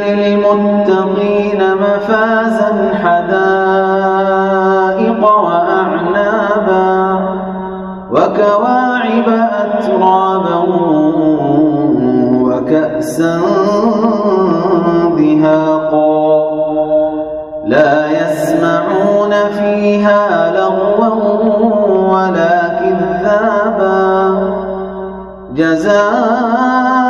للمتقين مفازا حدائق وأعنابا وكواعب أترابا وكأسا دهاقا لا يسمعون فيها لغوا ولا كذابا جزاء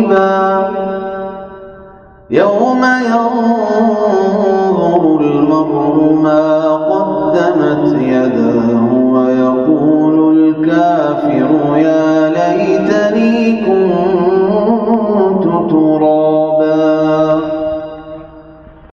قريبا يوم ينظر المرء ما